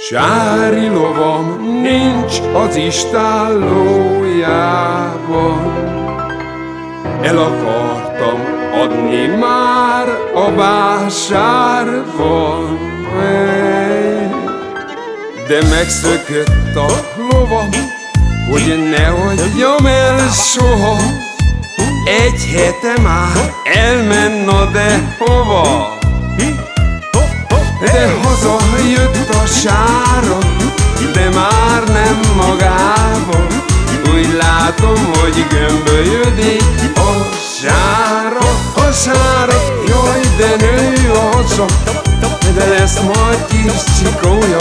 Sári lovam nincs az istállójában. El akartam adni már a vásárban. De megszökött a lovam, hogy ne hagyjam el soha. Egy hete már elmenna de hova? De hazajött sára, de már nem magába Úgy látom, hogy gömbölyödik a sára A sára, jaj, de nő a haza De lesz majd kis csikója.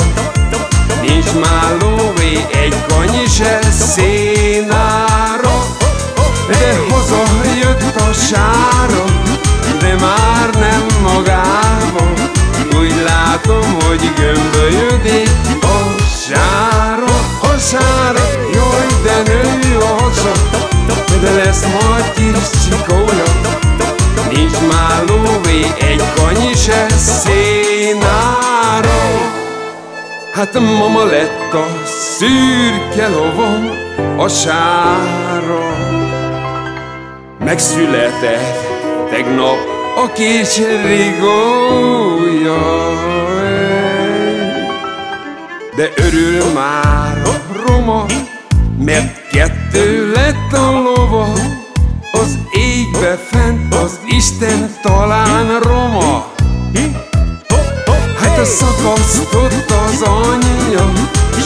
Nincs már lóvé, egy kanyi se szénára csikója Nincs már lóvé, egy kanyi se szénára. Hát mama lett a szürke lovom, a sára. Megszületett tegnap a kis rigója. De örül már a roma, mert kettő lett a lova Az égbe fent az Isten talán roma. Hát a szakasztott az anyja,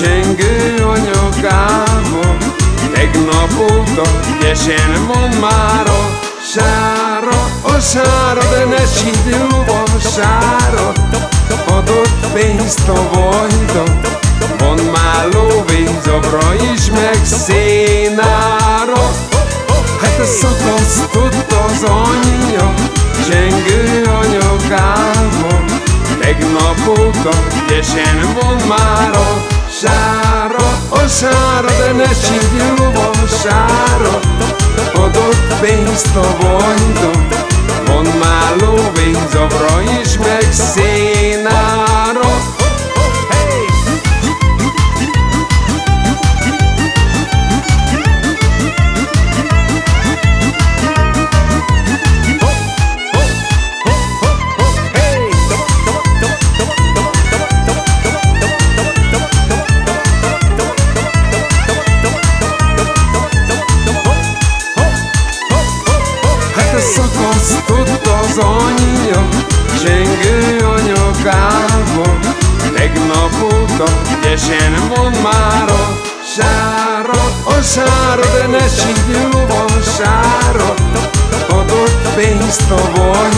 csengő anyagába Tegnap óta gyesen van már a sára sára, de ne sírjunk a sára. Adott pénzt a vajda Van már lóvézabra is, meg szénára a szakasztott az anyja Csengő anyagába Tegnap óta gyesen van már a sára A sára, de ne sírjunk a sára. Adott pénzt a vajda anyja Csengő anyakába Tegnap óta ügyesen van már a sára A sára, de ne sírjon a sára. Adott pénzt a vajda